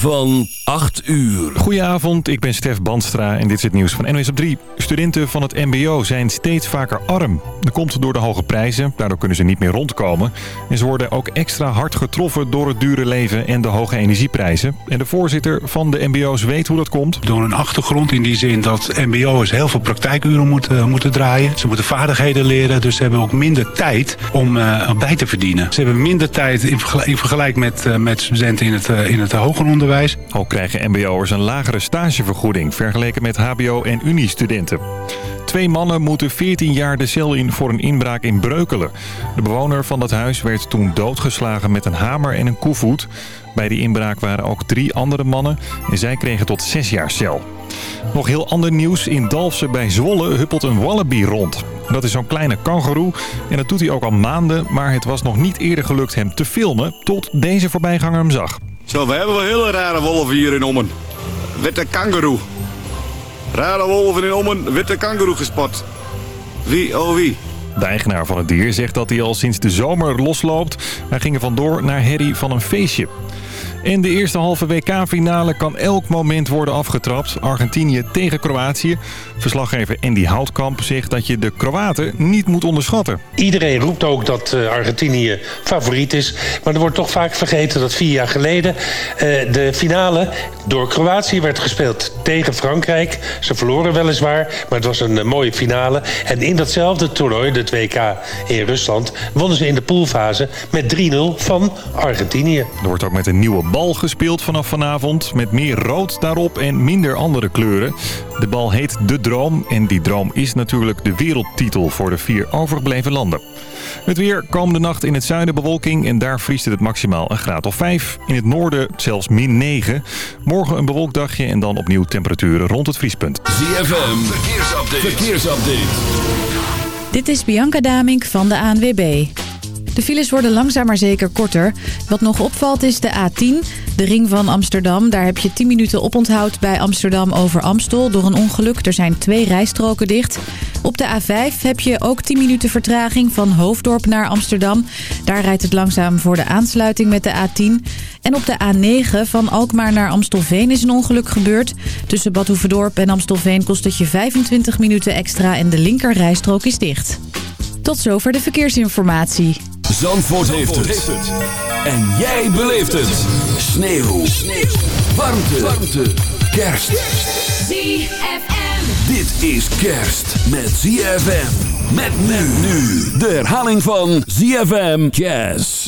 van 8 uur. Goedenavond, ik ben Stef Bandstra en dit is het nieuws van NOS op 3. Studenten van het mbo zijn steeds vaker arm. Dat komt door de hoge prijzen, daardoor kunnen ze niet meer rondkomen. En ze worden ook extra hard getroffen door het dure leven en de hoge energieprijzen. En de voorzitter van de mbo's weet hoe dat komt. Door een achtergrond in die zin dat mbo's heel veel praktijkuren moeten, moeten draaien. Ze moeten vaardigheden leren, dus ze hebben ook minder tijd om uh, bij te verdienen. Ze hebben minder tijd in, vergelijking met, uh, met studenten in het, uh, in het hoger onderwijs. Ook krijgen mbo'ers een lagere stagevergoeding vergeleken met hbo- en uniestudenten. Twee mannen moeten 14 jaar de cel in voor een inbraak in Breukelen. De bewoner van dat huis werd toen doodgeslagen met een hamer en een koevoet. Bij die inbraak waren ook drie andere mannen en zij kregen tot 6 jaar cel. Nog heel ander nieuws. In Dalfsen bij Zwolle huppelt een wallaby rond. Dat is zo'n kleine kangoeroe en dat doet hij ook al maanden... maar het was nog niet eerder gelukt hem te filmen tot deze voorbijganger hem zag. Zo, we hebben wel hele rare wolven hier in Ommen. Witte kangoeroe. Rare wolven in Ommen, witte kangoeroe gespot. Wie, oh wie? De eigenaar van het dier zegt dat hij al sinds de zomer losloopt. Hij ging er vandoor naar herrie van een feestje. In de eerste halve WK-finale kan elk moment worden afgetrapt. Argentinië tegen Kroatië. Verslaggever Andy Houtkamp zegt dat je de Kroaten niet moet onderschatten. Iedereen roept ook dat Argentinië favoriet is. Maar er wordt toch vaak vergeten dat vier jaar geleden... de finale door Kroatië werd gespeeld tegen Frankrijk. Ze verloren weliswaar, maar het was een mooie finale. En in datzelfde toernooi, het WK in Rusland... wonnen ze in de poolfase met 3-0 van Argentinië. Er wordt ook met een nieuwe bal gespeeld vanaf vanavond. Met meer rood daarop en minder andere kleuren. De bal heet De Droom. En die droom is natuurlijk de wereldtitel voor de vier overgebleven landen. Het weer komende nacht in het zuiden bewolking. En daar vriest het maximaal een graad of 5. In het noorden zelfs min 9. Morgen een bewolkt dagje en dan opnieuw temperaturen rond het vriespunt. ZFM, verkeersupdate. verkeersupdate. Dit is Bianca Damink van de ANWB. De files worden langzaam maar zeker korter. Wat nog opvalt is de A10, de ring van Amsterdam. Daar heb je 10 minuten oponthoud bij Amsterdam over Amstel door een ongeluk. Er zijn twee rijstroken dicht. Op de A5 heb je ook 10 minuten vertraging van Hoofddorp naar Amsterdam. Daar rijdt het langzaam voor de aansluiting met de A10. En op de A9 van Alkmaar naar Amstelveen is een ongeluk gebeurd. Tussen Bad Hoevedorp en Amstelveen kost het je 25 minuten extra en de linker rijstrook is dicht. Tot zover de verkeersinformatie. Zandvoort, heeft, het. En jij beleeft het. Sneeuw. Sneeuw. Warmte. Warmte. Kerst. ZFM. Dit is kerst met ZFM. Met men nu. De herhaling van ZFM Jazz.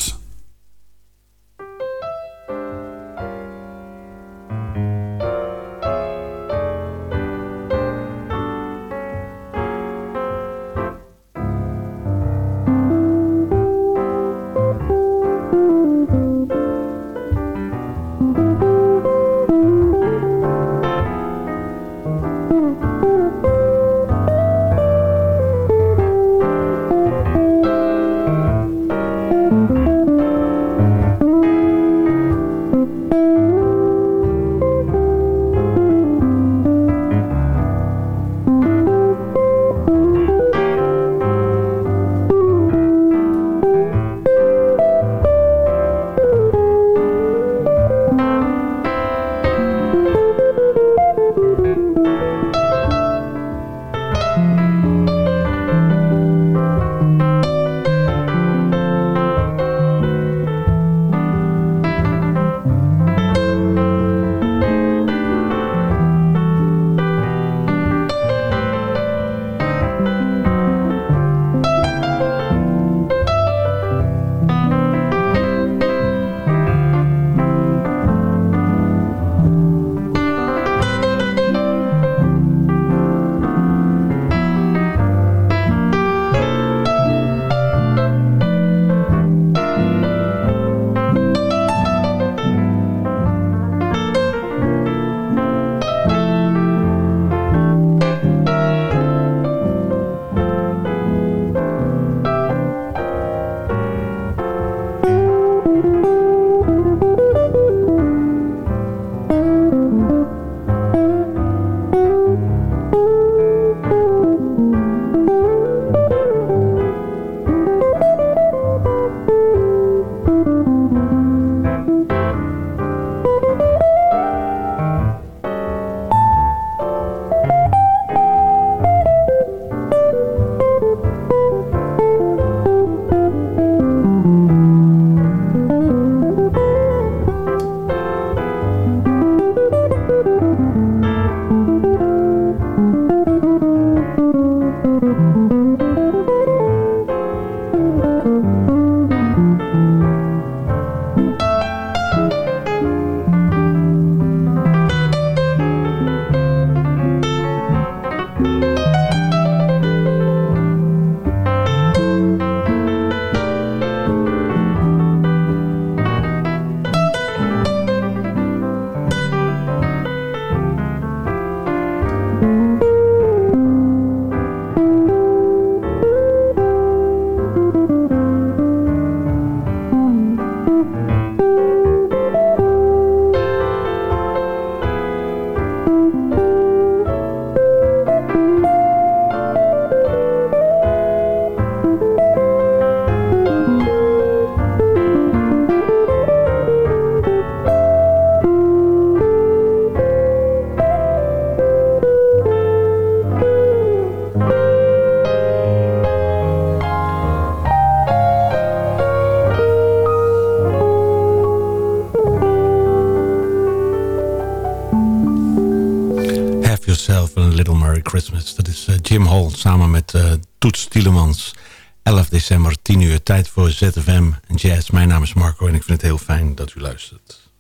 Samen met uh, Toets Tielemans. 11 december, 10 uur, tijd voor ZFM en Jazz. Mijn naam is Marco en ik vind het heel fijn dat u luistert.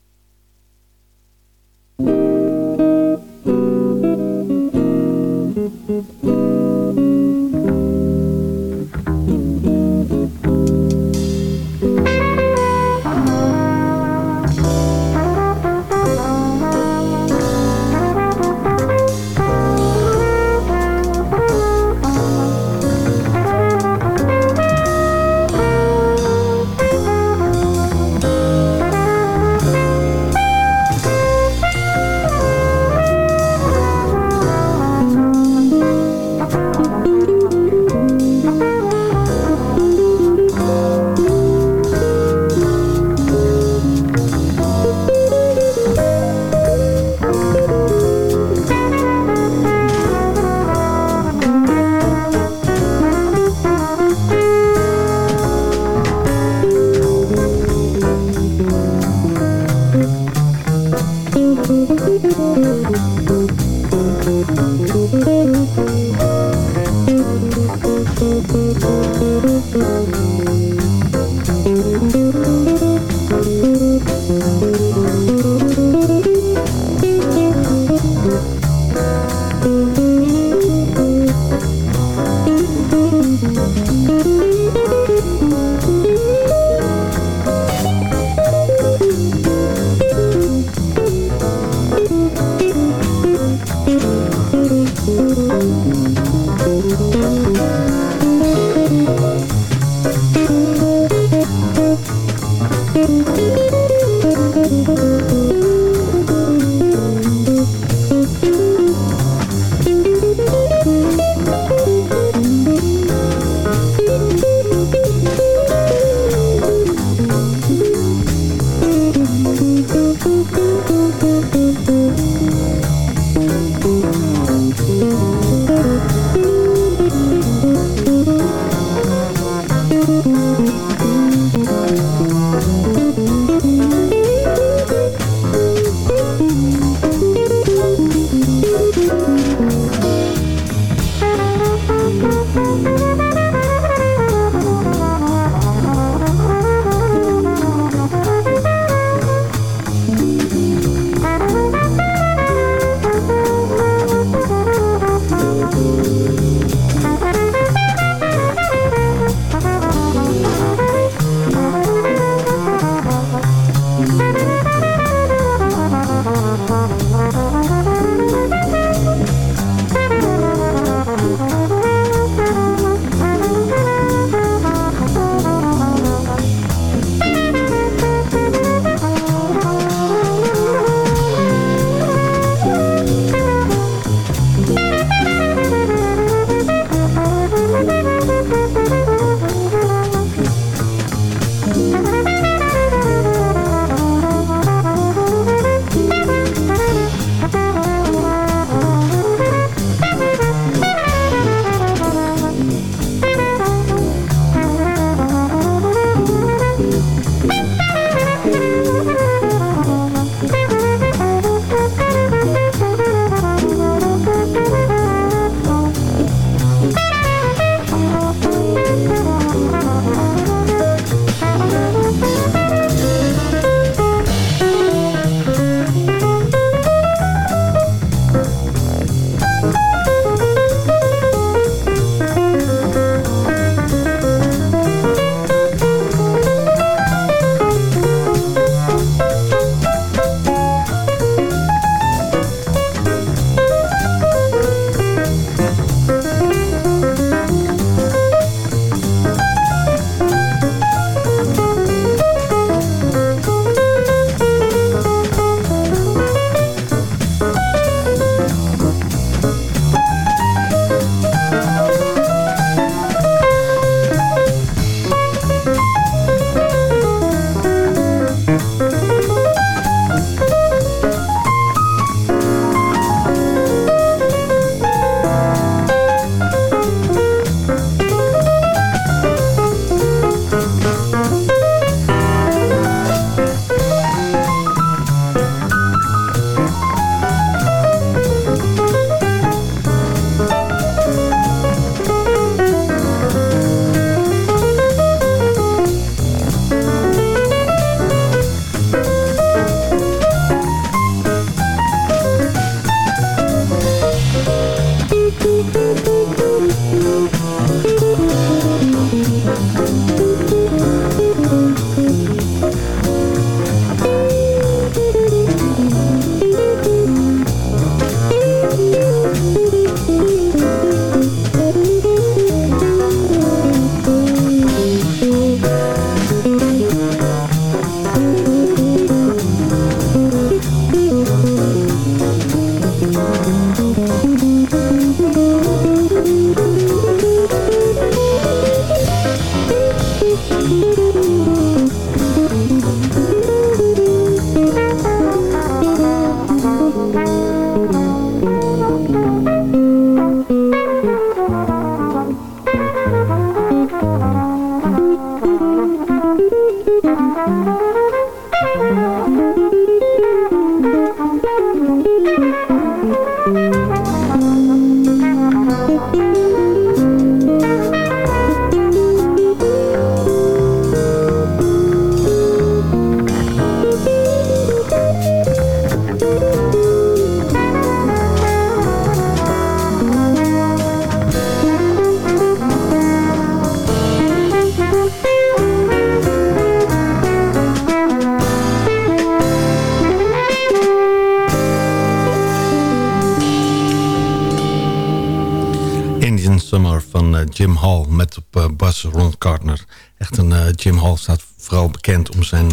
Van uh, Jim Hall met op uh, bas Ron Gardner. Echt een uh, Jim Hall staat vooral bekend om zijn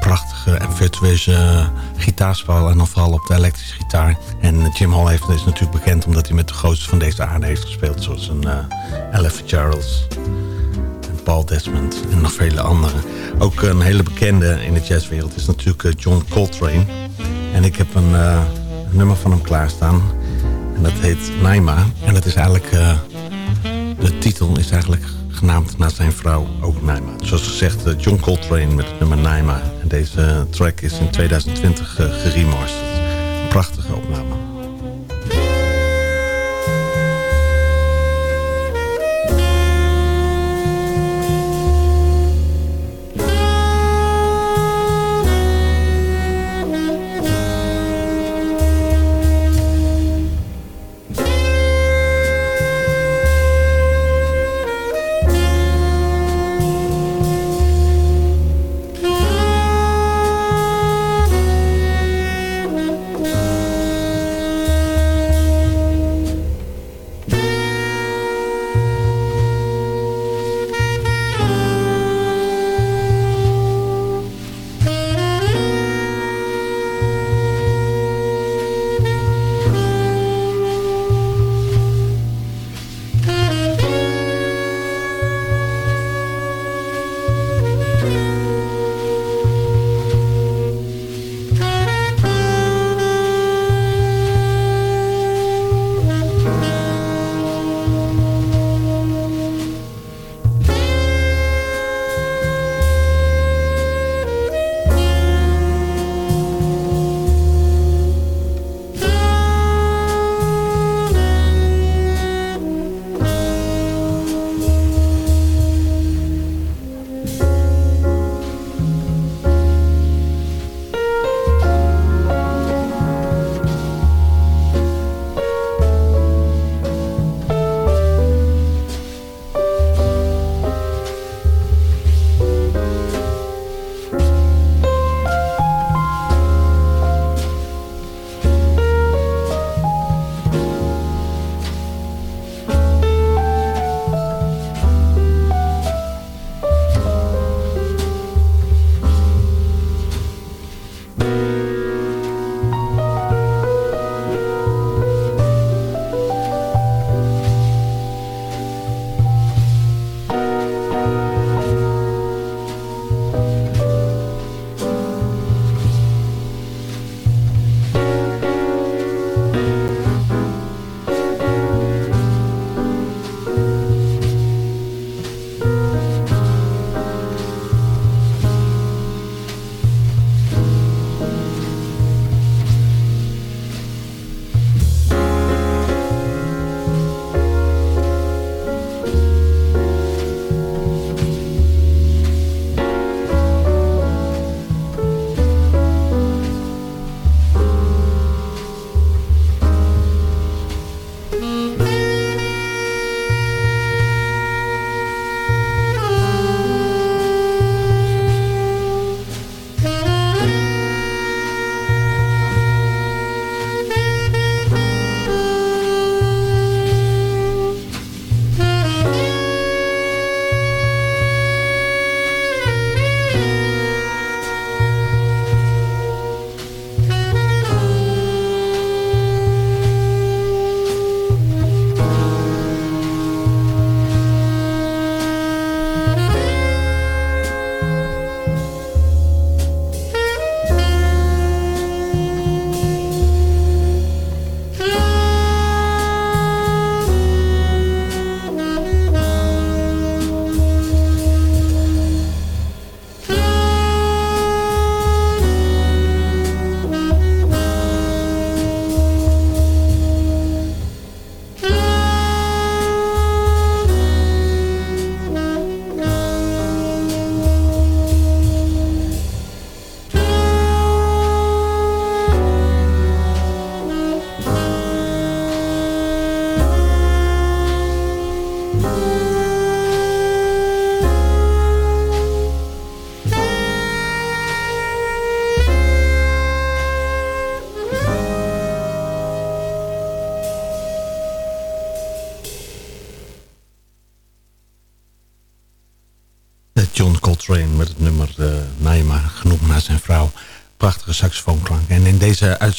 prachtige en virtueuze gitaarspel en dan vooral op de elektrische gitaar. En Jim Hall heeft, is natuurlijk bekend omdat hij met de grootste van deze aarde heeft gespeeld, zoals een Ella Fitzgerald Paul Desmond en nog vele anderen. Ook een hele bekende in de jazzwereld is natuurlijk John Coltrane. En ik heb een nummer van hem klaarstaan. En dat heet Naima. En dat is eigenlijk... Uh, de titel is eigenlijk genaamd naar zijn vrouw, ook Naima. Zoals gezegd, uh, John Coltrane met het nummer Naima. En deze track is in 2020 uh, geremasterd. Prachtige opname.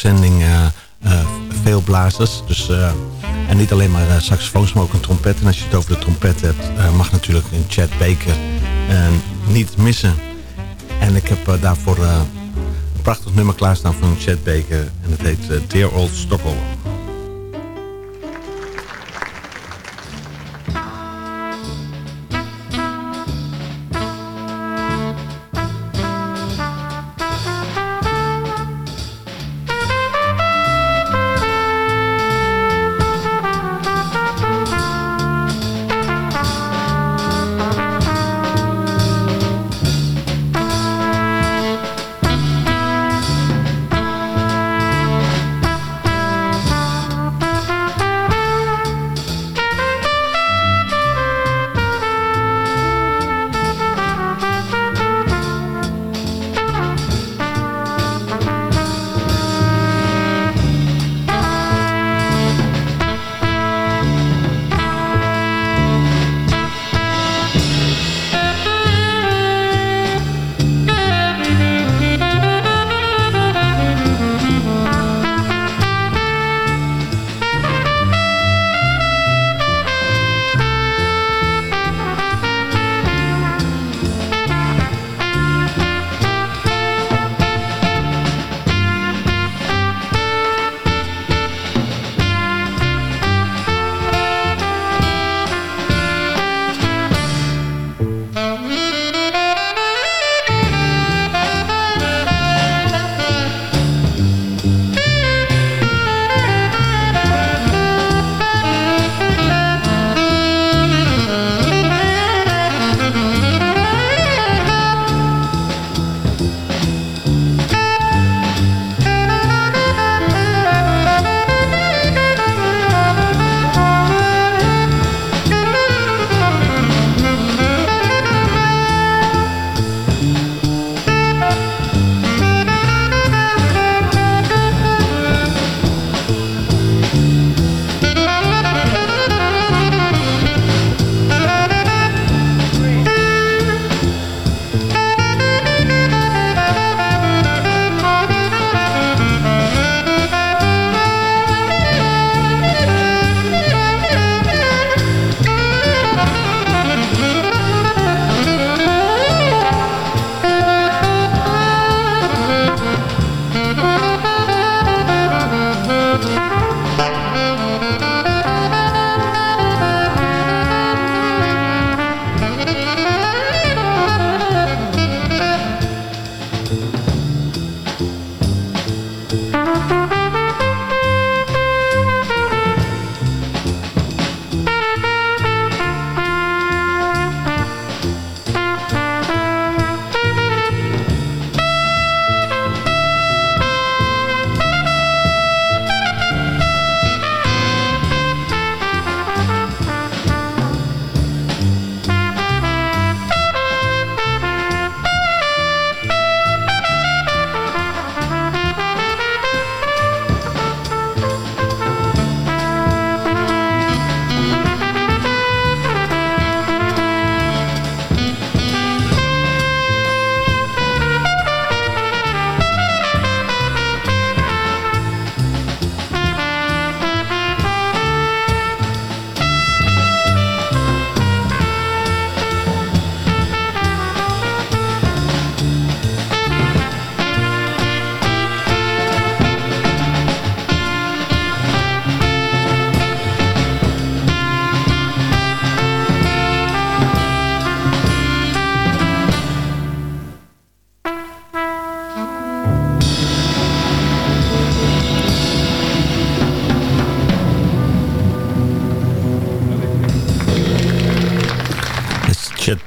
Uitzending uh, veel blazers. Dus, en niet alleen maar saxofoons, maar ook een trompet. En als je het over de trompet hebt, mag natuurlijk een Chad Baker niet missen. En ik heb daarvoor een prachtig nummer klaarstaan van Chad Baker. En het heet Dear Old Stockholm.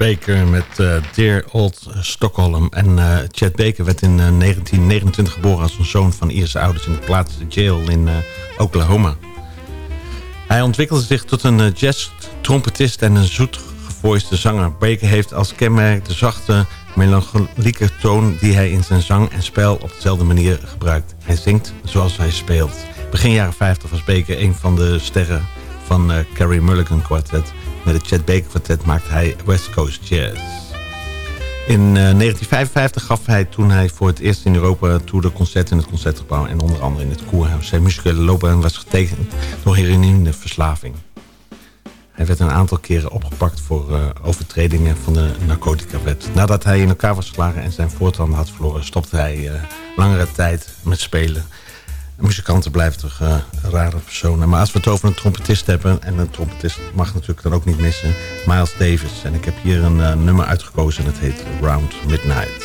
Baker met uh, Dear Old Stockholm. En uh, Chad Baker werd in uh, eh, 1929 geboren als een zoon van Ierse ouders... in de plaats Jail in Oklahoma. Hij ontwikkelde zich tot een jazz-trompetist en een zoetgevoiste zanger. Baker heeft als kenmerk de zachte, melancholieke toon... die hij in zijn zang en spel op dezelfde manier gebruikt. Hij zingt zoals hij speelt. Begin jaren 50 was Baker een van de sterren van Carrie Mulligan Quartet... Met het Chet Baker Quartet maakt hij West Coast Jazz. In 1955 gaf hij toen hij voor het eerst in Europa Tour de concert in het Concertgebouw... en onder andere in het Koerhuis zijn muzikale loopbaan was getekend door heroïneverslaving. Hij werd een aantal keren opgepakt voor uh, overtredingen van de narcotica-wet. Nadat hij in elkaar was geslagen en zijn voortanden had verloren... stopte hij uh, langere tijd met spelen. Muzikanten blijven toch uh, rare personen. Maar als we het over een trompetist hebben... en een trompetist mag natuurlijk dan ook niet missen... Miles Davis. En ik heb hier een nummer uitgekozen en het heet Round Midnight.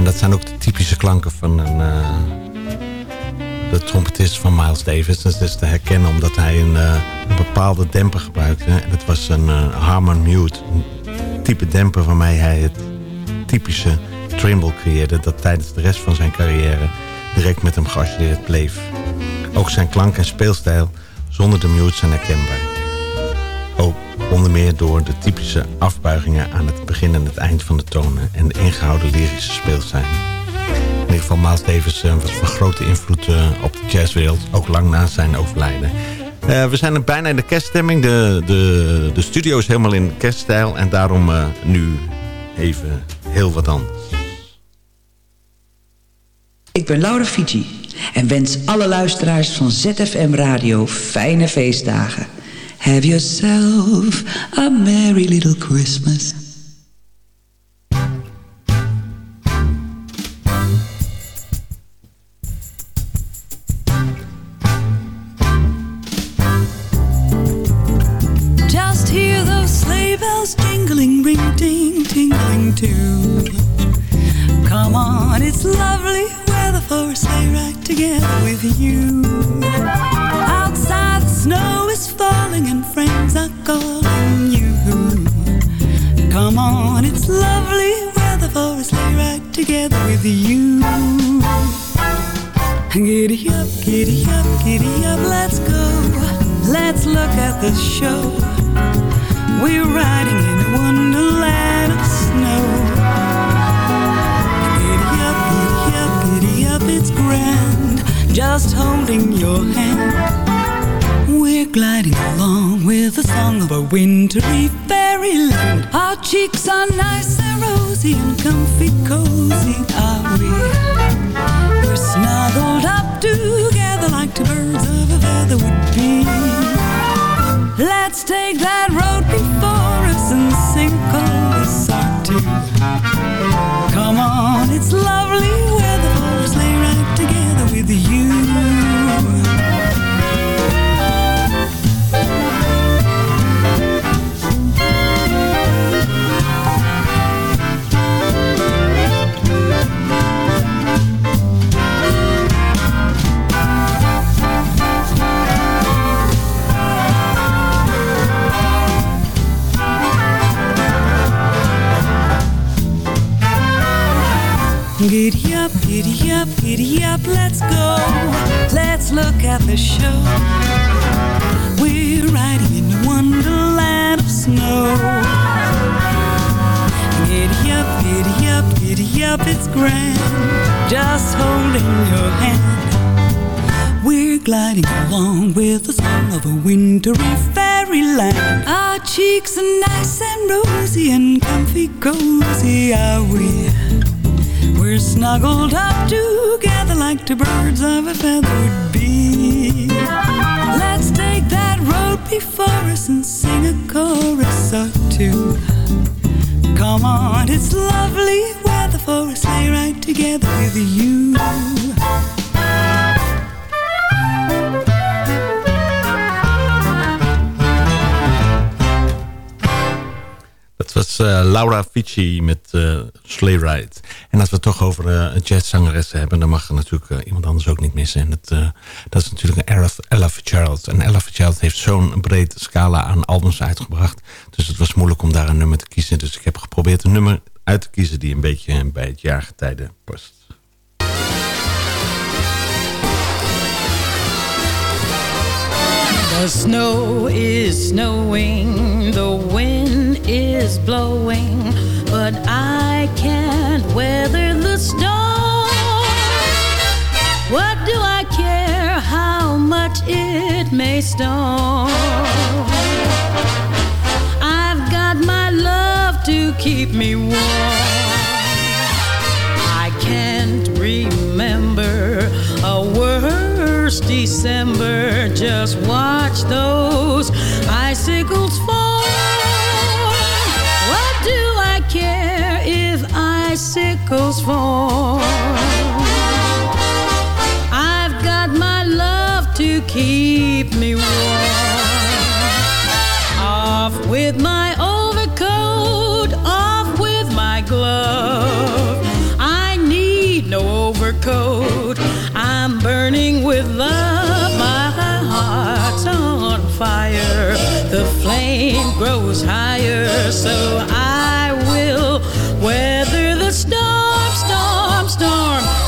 En dat zijn ook de typische klanken van een, de trompetist van Miles Davis. Dat is te herkennen omdat hij een, een bepaalde demper gebruikte. En dat was een Harmon Mute. Een type demper waarmee hij het typische Trimble creëerde... dat tijdens de rest van zijn carrière direct met hem geassocieerd bleef. Ook zijn klank en speelstijl zonder de mute zijn herkenbaar. Ook onder meer door de typische afbuigingen aan het begin en het eind van de tonen... en de ingehouden lyrische speelstijl. In ieder geval Miles Davis eh, was van grote invloed eh, op de jazzwereld... ook lang na zijn overlijden. Uh, we zijn bijna in de kerststemming. De, de, de studio is helemaal in kerststijl. En daarom nu even heel wat anders. Ik ben Laura Fiji en wens alle luisteraars van ZFM Radio fijne feestdagen. Have yourself a merry little Christmas. With you. Giddy up, giddy up, giddy up, let's go. Let's look at the show. We're riding in a wonderland of snow. Giddy up, giddy up, giddy up, it's grand Just holding your hand gliding along with the song of a wintry fairyland. Our cheeks are nice and rosy and comfy cozy are we. We're snuggled up together like two birds of a feather would be. Let's take that road before us and sing chorus or two Come on, it's lovely up, let's go. Let's look at the show. We're riding in a wonderland of snow. Giddy up, giddy up, giddy up, it's grand. Just holding your hand. We're gliding along with the song of a wintry fairyland. Our cheeks are nice and rosy and comfy cozy, are we? We're snuggled up together like two birds of a feather would be. Let's take that road before us and sing a chorus or two. Come on, it's lovely weather for a sleigh ride together with you. Was uh, Laura Fici met uh, Sleigh Ride. En als we het toch over uh, jazzzangeressen hebben... dan mag er natuurlijk iemand anders ook niet missen. En dat, dat is natuurlijk Ella, Ella Fitzgerald. En Ella Fitzgerald heeft zo'n breed scala aan albums uitgebracht. Dus het was moeilijk om daar een nummer te kiezen. Dus ik heb geprobeerd een nummer uit te kiezen... die een beetje bij het jaargetijde past. The snow is snowing, the wind is blowing, but I can't weather the storm. What do I care how much it may storm? I've got my love to keep me warm. I can't remember a worse December. Just watch those icicles fall. bicycles for. I've got my love to keep me warm. Off with my overcoat, off with my glove. I need no overcoat. I'm burning with love. My heart's on fire. The flame grows higher, so I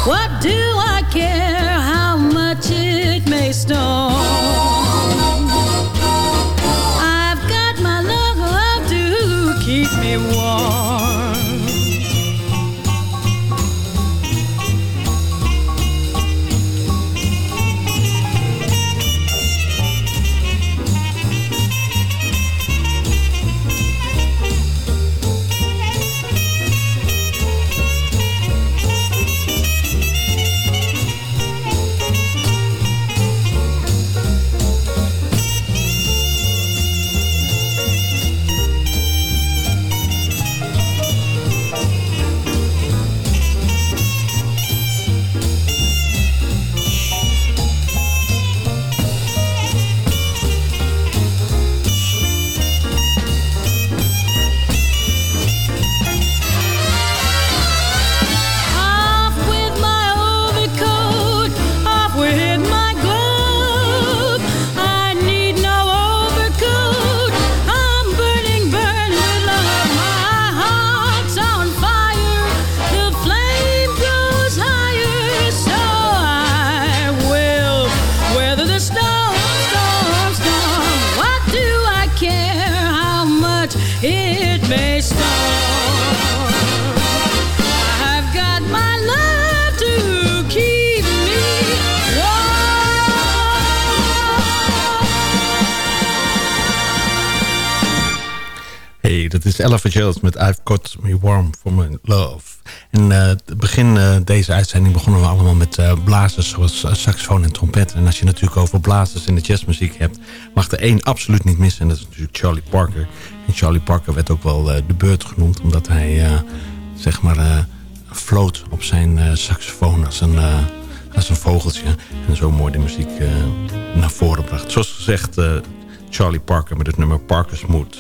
What do deze uitzending begonnen we allemaal met uh, blazers zoals uh, saxofoon en trompet. En als je natuurlijk over blazers in de jazzmuziek hebt, mag er één absoluut niet missen. En dat is natuurlijk Charlie Parker. En Charlie Parker werd ook wel de beurt genoemd, omdat hij zeg maar floot op zijn saxofoon als een, als een vogeltje. En zo mooi de muziek naar voren bracht. Zoals gezegd, Charlie Parker met het nummer Parker's Mood.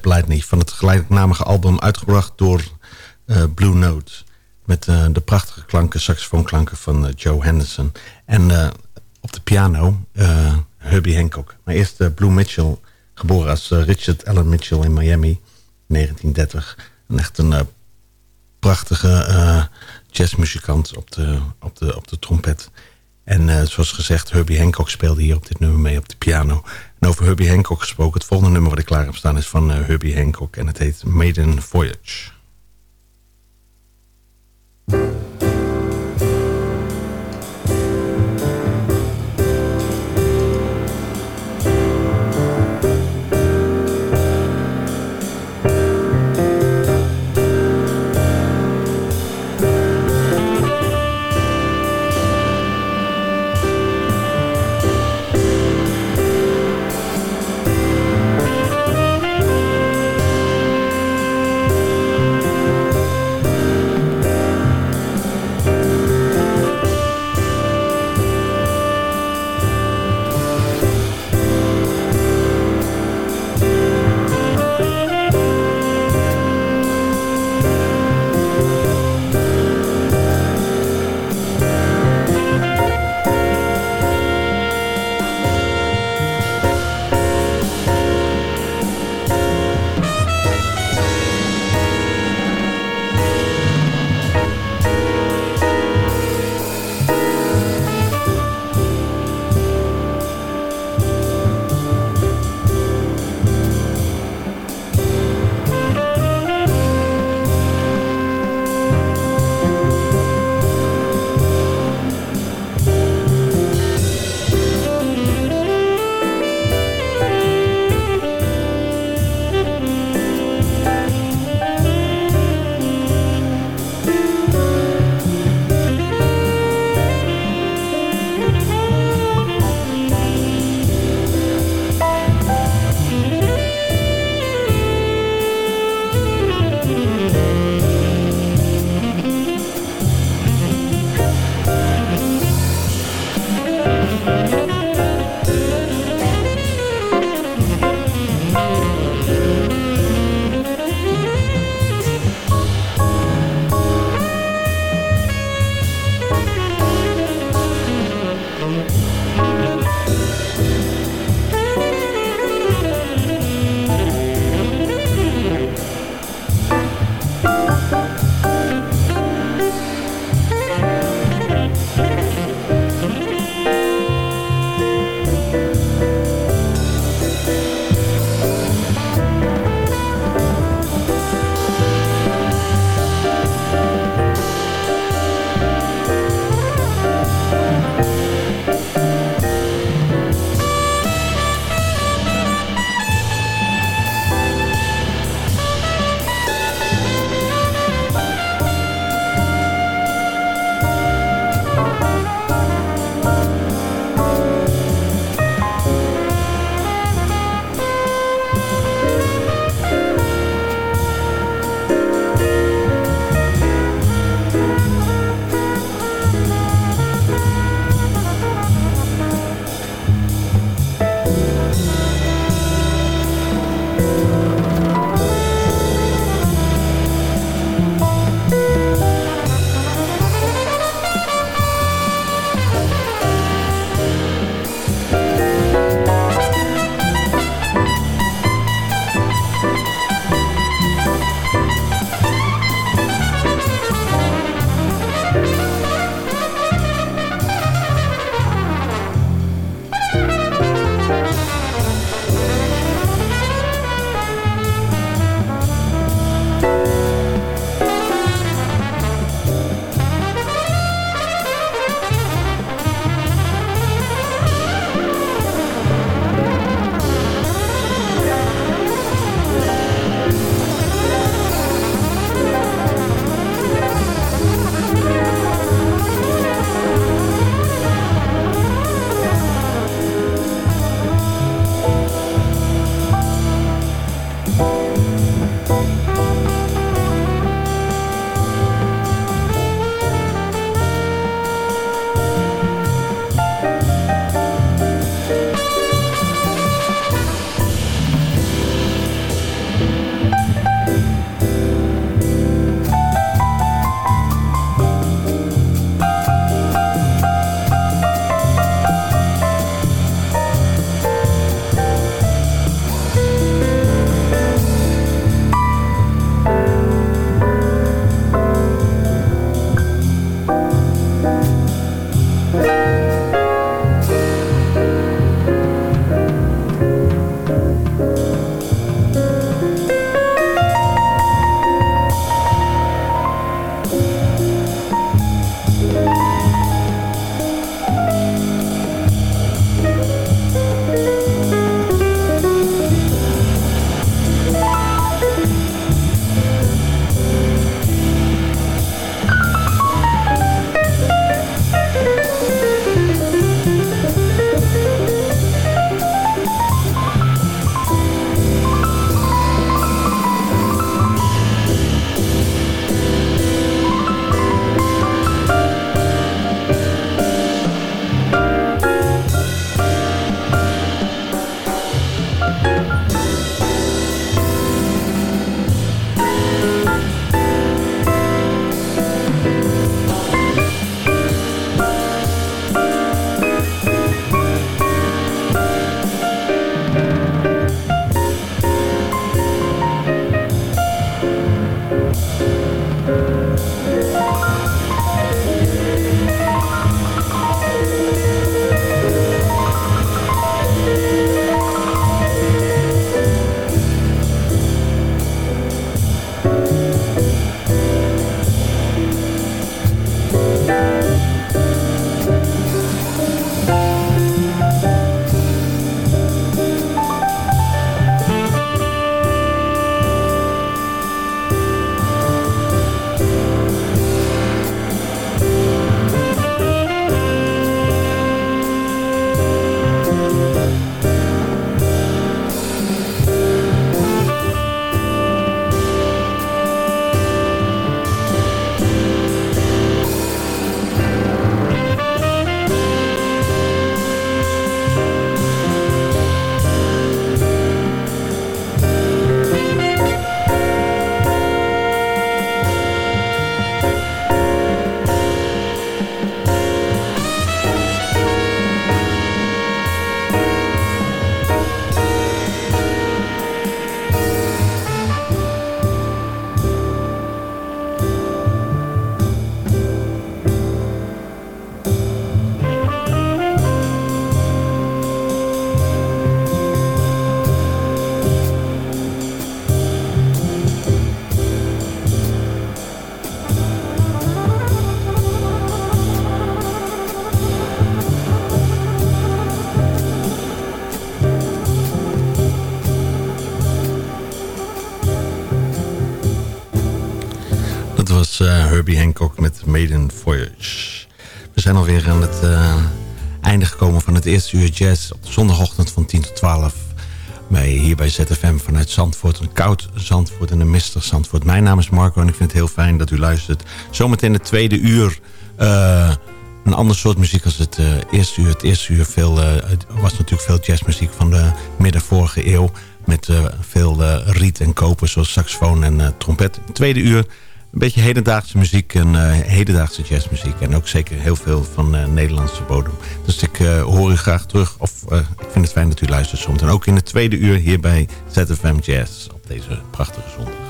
Step Lightning... van het gelijknamige album uitgebracht door eh, Blue Note... met eh, de prachtige klanken, saxofoonklanken van eh, Joe Henderson. En op de piano Herbie Hancock. Maar eerst Blue Mitchell, geboren als Richard Allen Mitchell in Miami... 1930. En echt een prachtige jazzmuzikant op de, op, de, op de trompet... En zoals gezegd, Herbie Hancock speelde hier op dit nummer mee op de piano. En over Herbie Hancock gesproken, het volgende nummer wat ik klaar heb staan is van eh, Herbie Hancock. En het heet Maiden Voyage. Herbie Hancock met Maiden Voyage. We zijn alweer aan het eh, einde gekomen van het eerste uur jazz... op zondagochtend van 10 tot 12 bij, hier bij ZFM vanuit Zandvoort. Een koud Zandvoort en een mistig Zandvoort. Mijn naam is Marco en ik vind het heel fijn dat u luistert. Zometeen het tweede uur... eh, een ander soort muziek als het eh, eerste uur. Het eerste uur veel, was natuurlijk veel jazzmuziek van de midden vorige eeuw. Met veel riet en koper zoals saxofoon en trompet. Tweede uur een beetje hedendaagse muziek en eh, hedendaagse jazzmuziek. En ook zeker heel veel van eh, Nederlandse bodem. Dus ik eh, hoor u graag terug. Of ik vind het fijn dat u luistert soms. En ook in het tweede uur hier bij ZFM Jazz. Op deze prachtige zondag.